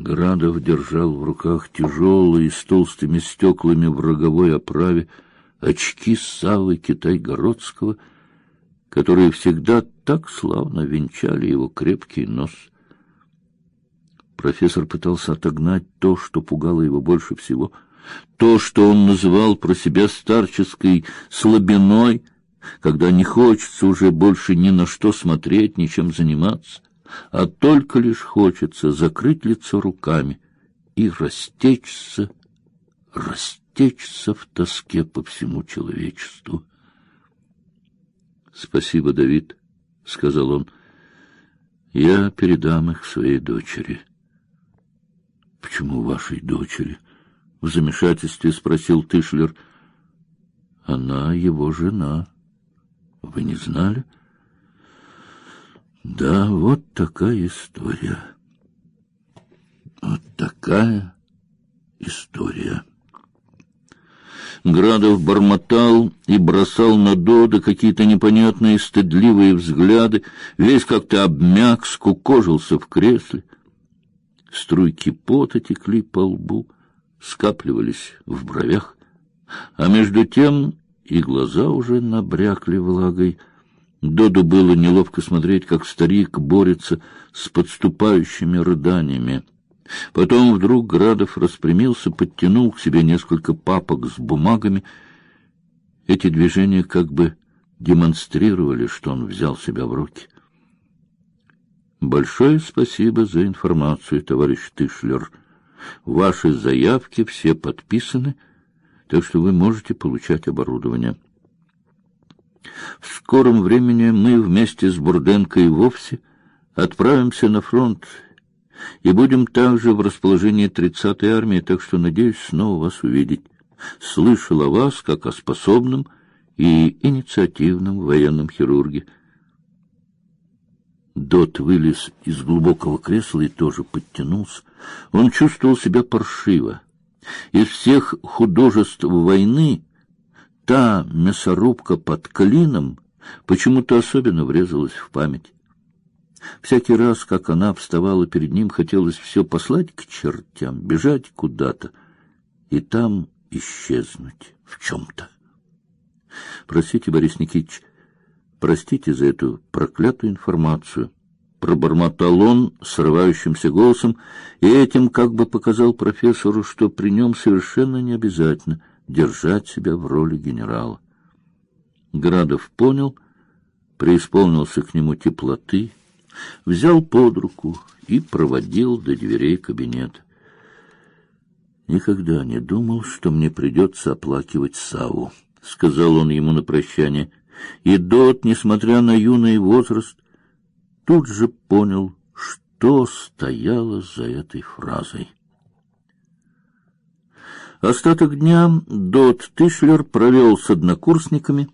Градов держал в руках тяжелые с толстыми стеклами в роговой оправе очки Савы Китай-Городского, которые всегда так славно венчали его крепкий нос. Профессор пытался отогнать то, что пугало его больше всего, то, что он называл про себя старческой слабиной, когда не хочется уже больше ни на что смотреть, ничем заниматься, а только лишь хочется закрыть лицо руками и растечься, растечься в тоске по всему человечеству. Спасибо, Давид, сказал он. Я передам их своей дочери. Почему вашей дочери? В замешательстве спросил Тышлер. Она его жена. Вы не знали? Да, вот такая история. Вот такая история. Градов бормотал и бросал на Дода какие-то непонятные стыдливые взгляды, весь как-то обмяк, скукожился в кресле. Струйки пота текли по лбу, скапливались в бровях, а между тем и глаза уже набрякли влагой. Доду было неловко смотреть, как старик борется с подступающими рыданиями. Потом вдруг Градов распрямился, подтянул к себе несколько папок с бумагами. Эти движения как бы демонстрировали, что он взял себя в руки. Большое спасибо за информацию, товарищ Тышлер. Ваши заявки все подписаны, так что вы можете получать оборудование. В скором времени мы вместе с Бурденко и вовсе отправимся на фронт и будем также в расположении 30-й армии, так что надеюсь снова вас увидеть. Слышал о вас как о способном и инициативном военном хирурге. Дот вылез из глубокого кресла и тоже подтянулся. Он чувствовал себя паршиво. Из всех художеств войны та мясорубка под клином почему-то особенно врезалась в память. Всякий раз, как она вставала перед ним, хотелось все послать к чертям, бежать куда-то и там исчезнуть в чем-то. Простите, Борис Никитич, простите за эту проклятую информацию. Пробормотал он срывающимся голосом и этим как бы показал профессору, что при нем совершенно не обязательно держать себя в роли генерала. Градов понял, преисполнился к нему теплоты взял под руку и проводил до дверей кабинета. Никогда не думал, что мне придется оплакивать Саву, сказал он ему на прощание. И Дот, несмотря на юный возраст, тут же понял, что стояло за этой фразой. Остаток дня Дот Тишлер провел с однокурсниками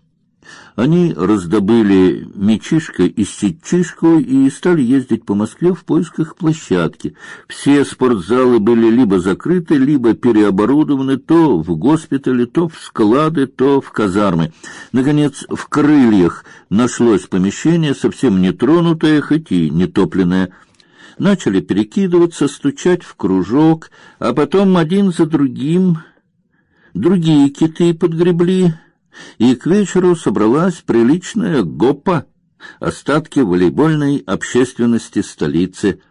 они раздобыли мечишко и сетчишку и стали ездить по Москве в поисках площадки. Все спортзалы были либо закрыты, либо переоборудованы то в госпитале, то в склады, то в казармы. Наконец, в крыльях нашлось помещение, совсем нетронутое, хоть и нетопленное. Начали перекидываться, стучать в кружок, а потом один за другим другие киты подгребли и к вечеру собралась приличная гопа, остатки волейбольной общественности столицы.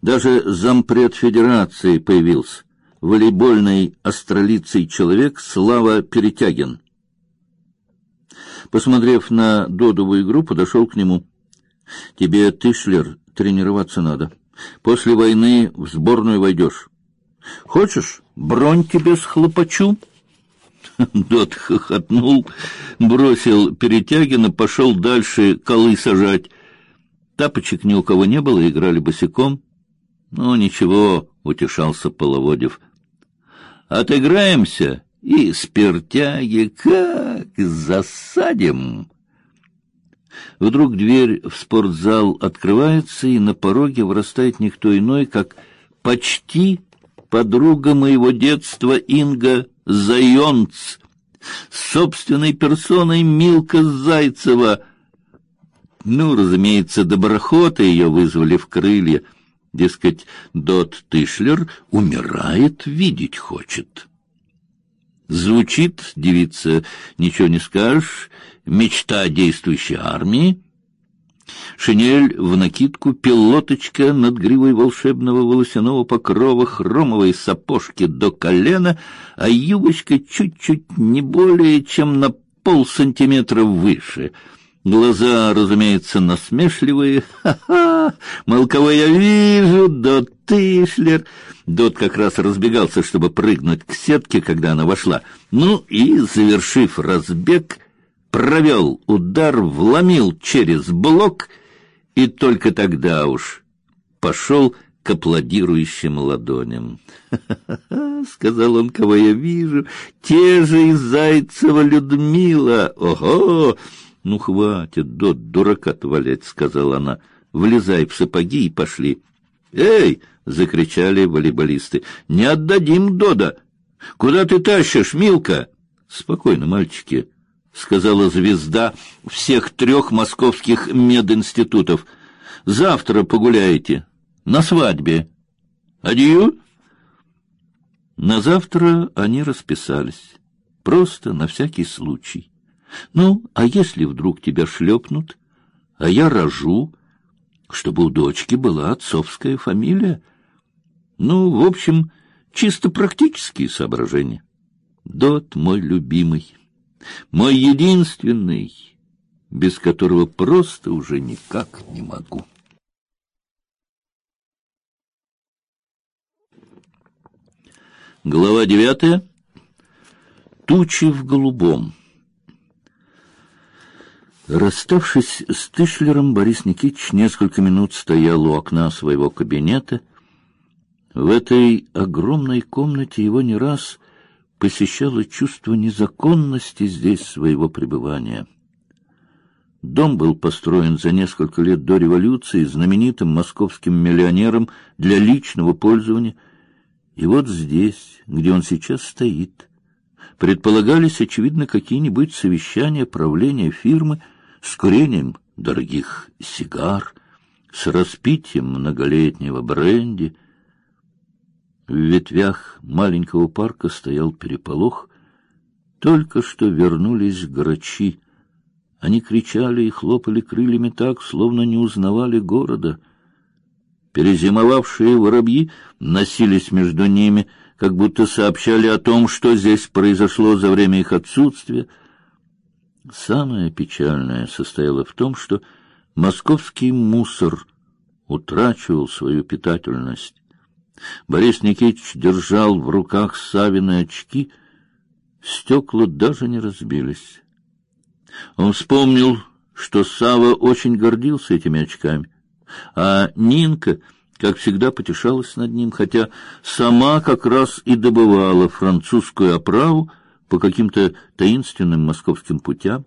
Даже зампред федерации появился, волейбольный астролицый человек Слава Перетягин. Посмотрев на Додову игру, подошел к нему. Тебе, Тышлер, тренироваться надо. После войны в сборную войдешь. Хочешь, бронь тебе схлопочу? Дот хохотнул, бросил Перетягина, пошел дальше колы сажать. Тапочек ни у кого не было, играли босиком. Ну, ничего, утешался Половодев. Отыграемся и спиртяги как засадим. Вдруг дверь в спортзал открывается, и на пороге вырастает никто иной, как почти подруга моего детства Инга Зайонц, собственной персоной Милка Зайцева. Ну, разумеется, доброхоты ее вызвали в крылья. Дескать, Дот Тышлер умирает, видеть хочет. Звучит, девица, ничего не скажешь, мечта действующей армии. Шинель в накидку, пилоточка над гривой волшебного волосяного покрова, хромовые сапожки до колена, а юбочка чуть-чуть не более, чем на пол сантиметра выше — Глаза, разумеется, насмешливые. Ха-ха! Мол, кого я вижу? Дот Тишлер. Дот как раз разбегался, чтобы прыгнуть к сетке, когда она вошла. Ну и, завершив разбег, провел удар, вломил через блок, и только тогда уж пошел к аплодирующим ладоням. «Ха-ха-ха!» — сказал он, кого я вижу. «Те же из Зайцева Людмила! Ого!» Ну хватит, до дурака-то сказала она. Влезай в сапоги и пошли. Эй, закричали волейболисты. Не отдадим Дода. Куда ты тащишь, Милка? Спокойно, мальчики, сказала звезда всех трех московских мединститутов. Завтра погуляете на свадьбе. Адью. На завтра они расписались, просто на всякий случай. Ну, а если вдруг тебя шлепнут, а я рожу, чтобы у дочки была отцовская фамилия? Ну, в общем, чисто практические соображения. Дот мой любимый, мой единственный, без которого просто уже никак не могу. Глава девятая. Тучи в голубом. Расставшись с Тышлером, Борис Никитич несколько минут стоял у окна своего кабинета. В этой огромной комнате его не раз посещало чувство незаконности здесь своего пребывания. Дом был построен за несколько лет до революции знаменитым московским миллионером для личного пользования. И вот здесь, где он сейчас стоит, предполагались, очевидно, какие-нибудь совещания правления фирмы — с курением дорогих сигар, с распитием многолетнего бренди. В ветвях маленького парка стоял переполох. Только что вернулись грачи. Они кричали и хлопали крыльями так, словно не узнавали города. Перезимовавшие воробьи носились между ними, как будто сообщали о том, что здесь произошло за время их отсутствия — Самое печальное состояло в том, что московский мусор утрачивал свою питательность. Борис Никитич держал в руках Савины очки, стекла даже не разбились. Он вспомнил, что Сава очень гордился этими очками, а Нинка, как всегда, потешалась над ним, хотя сама как раз и добывала французскую оправу, по каким-то таинственным московским путям.